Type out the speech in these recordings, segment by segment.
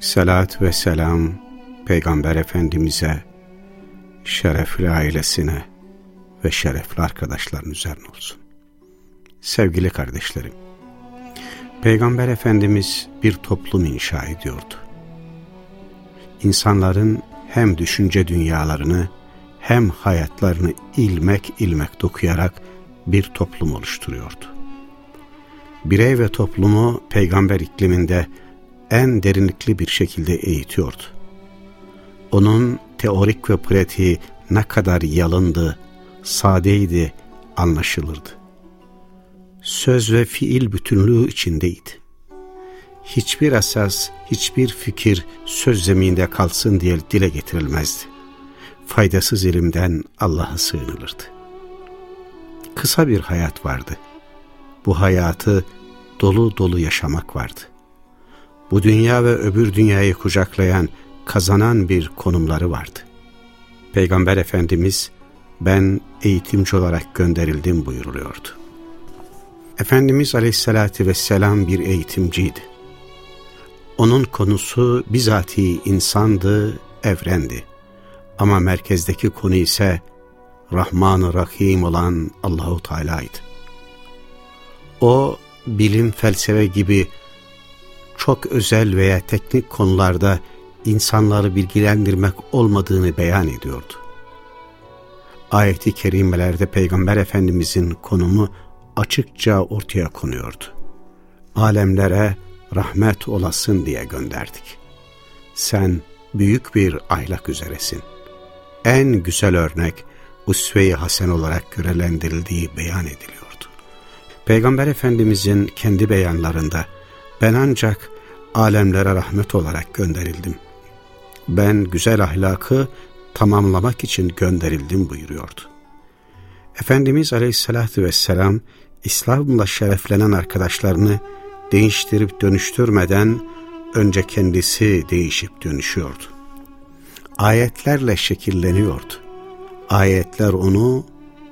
Salat ve selam Peygamber Efendimiz'e, şerefli ailesine ve şerefli arkadaşların üzerine olsun. Sevgili kardeşlerim, Peygamber Efendimiz bir toplum inşa ediyordu. İnsanların hem düşünce dünyalarını hem hayatlarını ilmek ilmek dokuyarak bir toplum oluşturuyordu. Birey ve toplumu peygamber ikliminde en derinlikli bir şekilde eğitiyordu. Onun teorik ve pratiği ne kadar yalındı, sadeydi, anlaşılırdı. Söz ve fiil bütünlüğü içindeydi. Hiçbir esas, hiçbir fikir söz zeminde kalsın diye dile getirilmezdi. Faydasız ilimden Allah'a sığınılırdı. Kısa bir hayat vardı. Bu hayatı dolu dolu yaşamak vardı. Bu dünya ve öbür dünyayı kucaklayan, kazanan bir konumları vardı. Peygamber Efendimiz, ben eğitimci olarak gönderildim buyuruluyordu. Efendimiz Aleyhisselatü Vesselam bir eğitimciydi. Onun konusu bizatihi insandı, evrendi. Ama merkezdeki konu ise Rahman-ı Rahim olan Allahu Teala'ydı. O bilim, felsefe gibi çok özel veya teknik konularda insanları bilgilendirmek olmadığını beyan ediyordu. Ayet-i kerimelerde Peygamber Efendimizin konumu açıkça ortaya konuyordu. Alemlere rahmet olasın diye gönderdik. Sen büyük bir ahlak üzeresin. En güzel örnek usve-i hasen olarak görelendirildiği beyan ediliyordu. Peygamber Efendimizin kendi beyanlarında ben ancak alemlere rahmet olarak gönderildim. Ben güzel ahlakı tamamlamak için gönderildim buyuruyordu. Efendimiz Aleyhisselatü Vesselam İslam'la şereflenen arkadaşlarını değiştirip dönüştürmeden önce kendisi değişip dönüşüyordu. Ayetlerle şekilleniyordu. Ayetler onu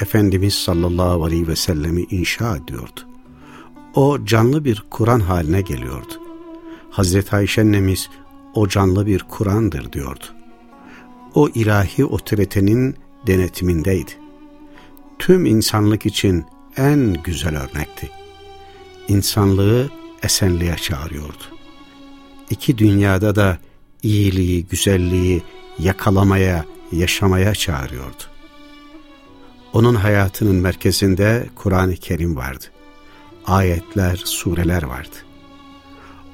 Efendimiz sallallahu aleyhi ve sellemi inşa ediyordu. O canlı bir Kur'an haline geliyordu. Hazreti Ayşe annemiz o canlı bir Kur'an'dır diyordu. O ilahi otoritenin denetimindeydi. Tüm insanlık için en güzel örnekti. İnsanlığı esenliğe çağırıyordu. İki dünyada da iyiliği, güzelliği yakalamaya, yaşamaya çağırıyordu. Onun hayatının merkezinde Kur'an-ı Kerim vardı. Ayetler, sureler vardı.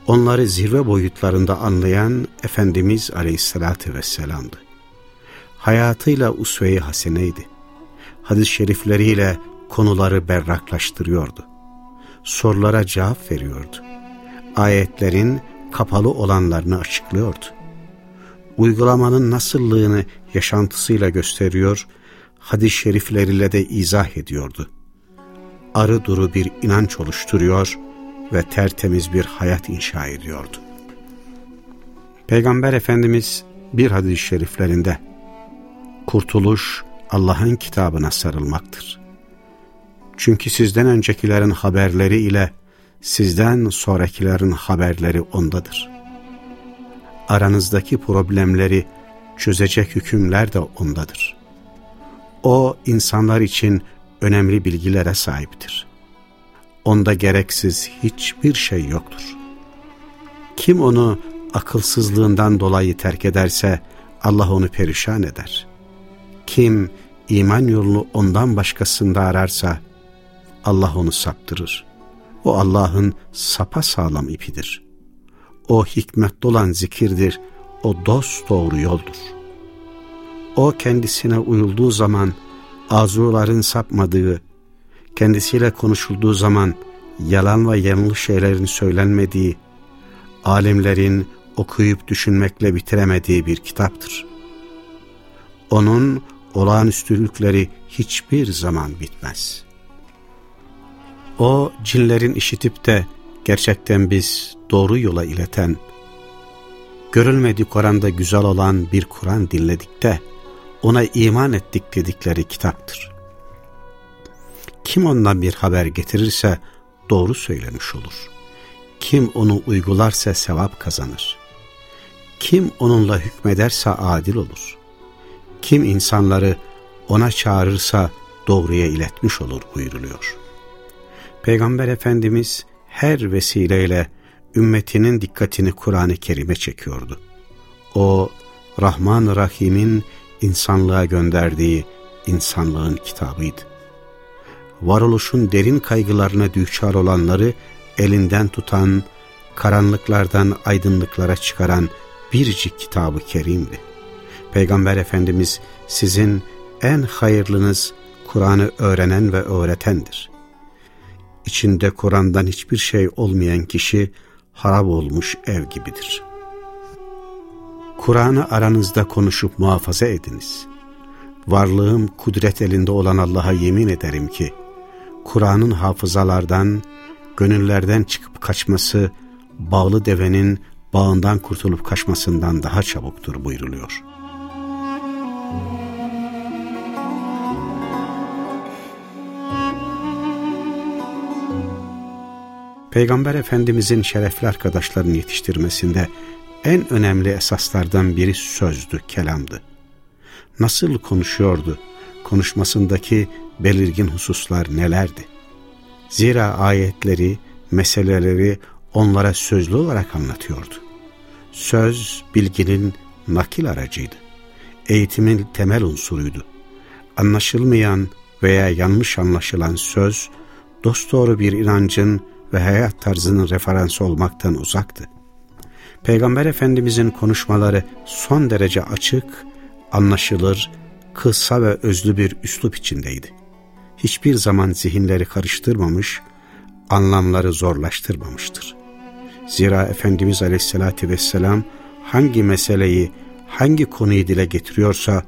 Onları zirve boyutlarında anlayan Efendimiz Aleyhisselatü Vesselam'dı. Hayatıyla usve-i haseneydi. Hadis-i şerifleriyle konuları berraklaştırıyordu. Sorulara cevap veriyordu. Ayetlerin kapalı olanlarını açıklıyordu. Uygulamanın nasıllığını yaşantısıyla gösteriyor, hadis-i şerifleriyle de izah ediyordu. Arı duru bir inanç oluşturuyor ve tertemiz bir hayat inşa ediyordu. Peygamber Efendimiz bir hadis-i şeriflerinde kurtuluş Allah'ın kitabına sarılmaktır. Çünkü sizden öncekilerin haberleri ile sizden sonrakilerin haberleri ondadır. Aranızdaki problemleri çözecek hükümler de ondadır. O insanlar için önemli bilgilere sahiptir. Onda gereksiz hiçbir şey yoktur. Kim onu akılsızlığından dolayı terk ederse Allah onu perişan eder. Kim iman yolunu ondan başkasında ararsa Allah onu saptırır. O Allah'ın sapa sağlam ipidir. O hikmet dolan zikirdir. O dost doğru yoldur. O kendisine uyulduğu zaman arzuların sapmadığı, kendisiyle konuşulduğu zaman yalan ve yanlış şeylerin söylenmediği, alimlerin okuyup düşünmekle bitiremediği bir kitaptır. Onun olağanüstülükleri hiçbir zaman bitmez. O cinlerin işitip de gerçekten biz doğru yola ileten, görülmedik oranda güzel olan bir Kur'an dinledik de ona iman ettik dedikleri kitaptır. Kim ondan bir haber getirirse doğru söylemiş olur. Kim onu uygularsa sevap kazanır. Kim onunla hükmederse adil olur. Kim insanları ona çağırırsa doğruya iletmiş olur buyuruluyor. Peygamber Efendimiz her vesileyle ümmetinin dikkatini Kur'an-ı Kerim'e çekiyordu. O, Rahman Rahim'in insanlığa gönderdiği insanlığın kitabıydı. Varoluşun derin kaygılarına düçar olanları elinden tutan, karanlıklardan aydınlıklara çıkaran biricik kitabı kerimdi. Peygamber Efendimiz sizin en hayırlınız Kur'an'ı öğrenen ve öğretendir. İçinde Kur'an'dan hiçbir şey olmayan kişi harap olmuş ev gibidir. Kur'an'ı aranızda konuşup muhafaza ediniz. Varlığım kudret elinde olan Allah'a yemin ederim ki, Kur'an'ın hafızalardan, gönüllerden çıkıp kaçması, bağlı devenin bağından kurtulup kaçmasından daha çabuktur buyruluyor. Peygamber Efendimizin şerefli arkadaşlarını yetiştirmesinde en önemli esaslardan biri sözdü, kelamdı. Nasıl konuşuyordu? Konuşmasındaki belirgin hususlar nelerdi? Zira ayetleri, meseleleri onlara sözlü olarak anlatıyordu. Söz, bilginin nakil aracıydı. Eğitimin temel unsuruydu. Anlaşılmayan veya yanlış anlaşılan söz, dosdoğru bir inancın ve hayat tarzının referansı olmaktan uzaktı. Peygamber Efendimizin konuşmaları son derece açık, anlaşılır, kısa ve özlü bir üslup içindeydi. Hiçbir zaman zihinleri karıştırmamış, anlamları zorlaştırmamıştır. Zira Efendimiz Aleyhisselatü Vesselam hangi meseleyi, hangi konuyu dile getiriyorsa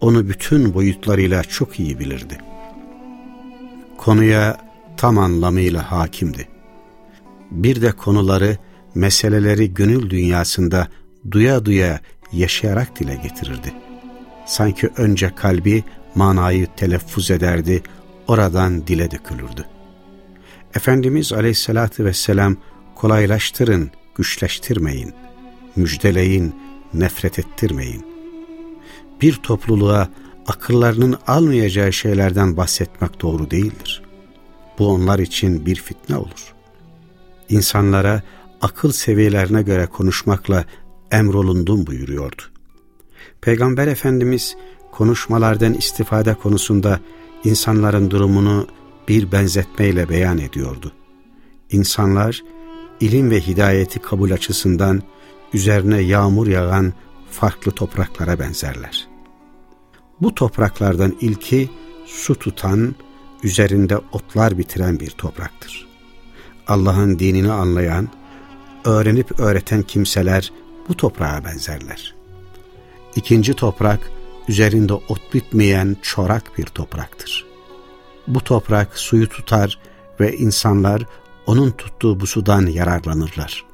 onu bütün boyutlarıyla çok iyi bilirdi. Konuya tam anlamıyla hakimdi. Bir de konuları meseleleri gönül dünyasında duya duya yaşayarak dile getirirdi. Sanki önce kalbi manayı telaffuz ederdi, oradan dile dökülürdü. Efendimiz aleyhissalatü vesselam kolaylaştırın, güçleştirmeyin, müjdeleyin, nefret ettirmeyin. Bir topluluğa akıllarının almayacağı şeylerden bahsetmek doğru değildir. Bu onlar için bir fitne olur. İnsanlara akıl seviyelerine göre konuşmakla emrolundum buyuruyordu. Peygamber Efendimiz konuşmalardan istifade konusunda insanların durumunu bir benzetmeyle beyan ediyordu. İnsanlar ilim ve hidayeti kabul açısından üzerine yağmur yağan farklı topraklara benzerler. Bu topraklardan ilki su tutan, üzerinde otlar bitiren bir topraktır. Allah'ın dinini anlayan, öğrenip öğreten kimseler bu toprağa benzerler. İkinci toprak, üzerinde ot bitmeyen çorak bir topraktır. Bu toprak suyu tutar ve insanlar onun tuttuğu bu sudan yararlanırlar.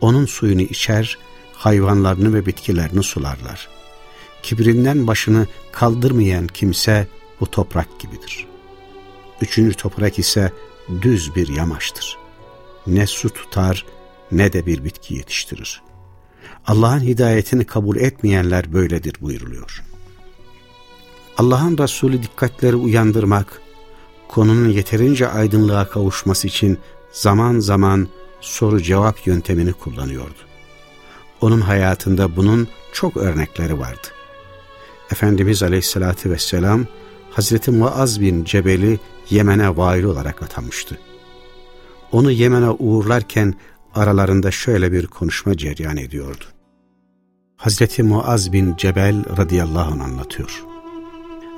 Onun suyunu içer, hayvanlarını ve bitkilerini sularlar. Kibrinden başını kaldırmayan kimse bu toprak gibidir. Üçüncü toprak ise düz bir yamaçtır. Ne su tutar ne de bir bitki yetiştirir. Allah'ın hidayetini kabul etmeyenler böyledir buyuruluyor. Allah'ın Resulü dikkatleri uyandırmak, konunun yeterince aydınlığa kavuşması için zaman zaman soru-cevap yöntemini kullanıyordu. Onun hayatında bunun çok örnekleri vardı. Efendimiz Aleyhisselatü Vesselam, Hazreti Muaz bin Cebel'i Yemen'e vail olarak atamıştı. Onu Yemen'e uğurlarken aralarında şöyle bir konuşma cereyan ediyordu. Hazreti Muaz bin Cebel radıyallahu anh anlatıyor.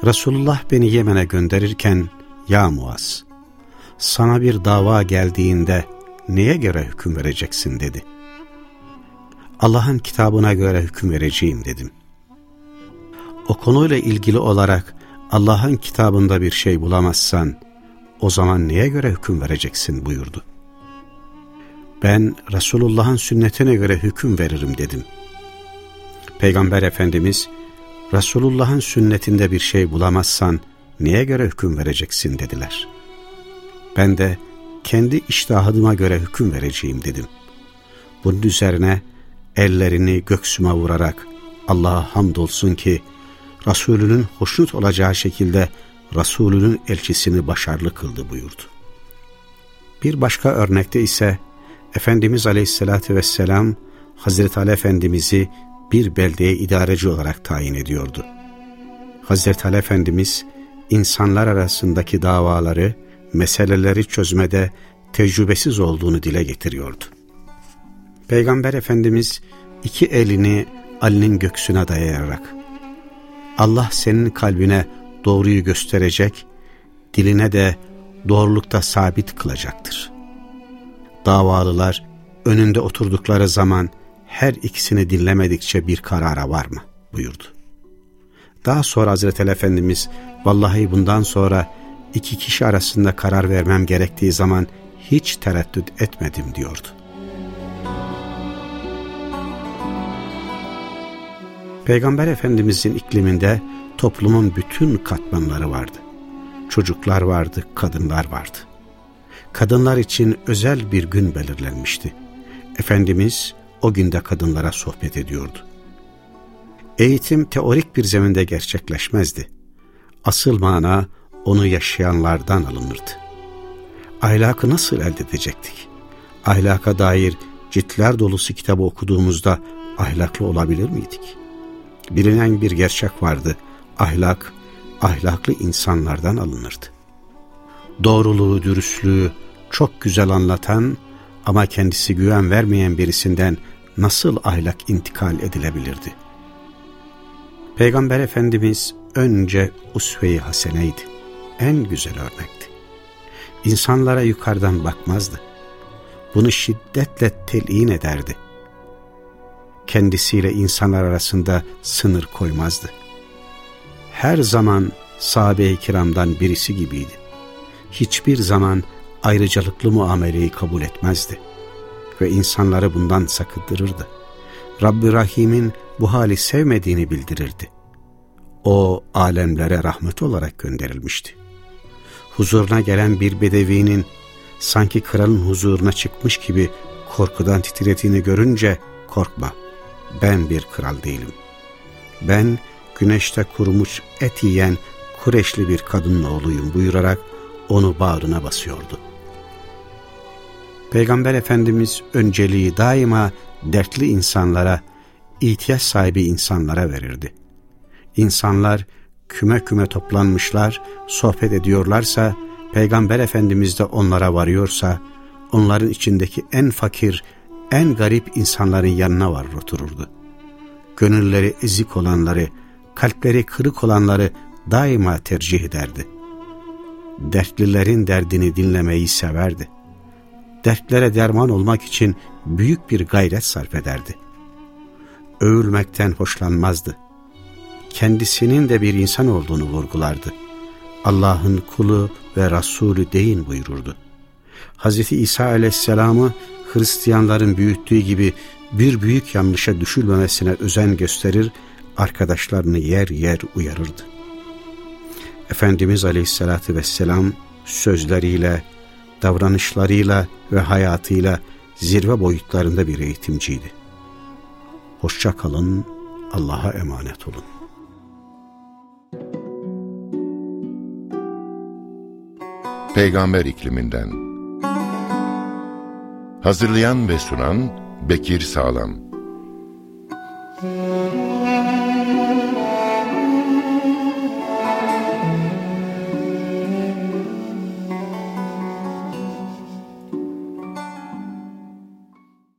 Resulullah beni Yemen'e gönderirken, Ya Muaz, sana bir dava geldiğinde neye göre hüküm vereceksin dedi. Allah'ın kitabına göre hüküm vereceğim dedim. O konuyla ilgili olarak Allah'ın kitabında bir şey bulamazsan, o zaman neye göre hüküm vereceksin buyurdu. Ben Resulullah'ın sünnetine göre hüküm veririm dedim. Peygamber Efendimiz, Resulullah'ın sünnetinde bir şey bulamazsan neye göre hüküm vereceksin dediler. Ben de kendi iştahadıma göre hüküm vereceğim dedim. Bunun üzerine ellerini göksüme vurarak Allah'a hamdolsun ki Resulünün hoşnut olacağı şekilde Resulünün elçisini başarılı kıldı buyurdu. Bir başka örnekte ise Efendimiz Aleyhisselatü Vesselam Hazreti Ali Efendimiz'i bir beldeye idareci olarak tayin ediyordu. Hazreti Ali Efendimiz insanlar arasındaki davaları, meseleleri çözmede tecrübesiz olduğunu dile getiriyordu. Peygamber Efendimiz iki elini Ali'nin göksüne dayayarak Allah senin kalbine doğruyu gösterecek, diline de doğrulukta sabit kılacaktır. Davalılar önünde oturdukları zaman her ikisini dinlemedikçe bir karara var mı? buyurdu. Daha sonra Hazreti Ali Efendimiz vallahi bundan sonra iki kişi arasında karar vermem gerektiği zaman hiç tereddüt etmedim diyordu. Peygamber Efendimizin ikliminde toplumun bütün katmanları vardı. Çocuklar vardı, kadınlar vardı. Kadınlar için özel bir gün belirlenmişti. Efendimiz o günde kadınlara sohbet ediyordu. Eğitim teorik bir zeminde gerçekleşmezdi. Asıl mana onu yaşayanlardan alınırdı. Ahlakı nasıl elde edecektik? Ahlaka dair ciltler dolusu kitabı okuduğumuzda ahlaklı olabilir miydik? Bilinen bir gerçek vardı. Ahlak, ahlaklı insanlardan alınırdı. Doğruluğu, dürüstlüğü çok güzel anlatan ama kendisi güven vermeyen birisinden nasıl ahlak intikal edilebilirdi? Peygamber Efendimiz önce usve-i haseneydi. En güzel örnekti. İnsanlara yukarıdan bakmazdı. Bunu şiddetle telin ederdi. Kendisiyle insanlar arasında sınır koymazdı. Her zaman sahabe-i kiramdan birisi gibiydi. Hiçbir zaman ayrıcalıklı muameleyi kabul etmezdi. Ve insanları bundan sakındırırdı. Rabbi Rahim'in bu hali sevmediğini bildirirdi. O alemlere rahmet olarak gönderilmişti. Huzuruna gelen bir bedevinin sanki kralın huzuruna çıkmış gibi korkudan titrediğini görünce korkma ben bir kral değilim. Ben güneşte kurumuş et yiyen Kureşli bir kadının oğluyum buyurarak onu bağrına basıyordu. Peygamber Efendimiz önceliği daima dertli insanlara, ihtiyaç sahibi insanlara verirdi. İnsanlar küme küme toplanmışlar, sohbet ediyorlarsa, Peygamber Efendimiz de onlara varıyorsa, onların içindeki en fakir, en garip insanların yanına varır otururdu. Gönülleri ezik olanları, kalpleri kırık olanları daima tercih ederdi. Dertlilerin derdini dinlemeyi severdi. Dertlere derman olmak için büyük bir gayret sarf ederdi. Övülmekten hoşlanmazdı. Kendisinin de bir insan olduğunu vurgulardı. Allah'ın kulu ve Resulü deyin buyururdu. Hz. İsa aleyhisselamı Hristiyanların büyüttüğü gibi bir büyük yanlışa düşülmemesine özen gösterir, arkadaşlarını yer yer uyarırdı. Efendimiz Aleyhisselatü Vesselam sözleriyle, davranışlarıyla ve hayatıyla zirve boyutlarında bir eğitimciydi. Hoşça kalın, Allah'a emanet olun. Peygamber ikliminden Hazırlayan ve sunan Bekir Sağlam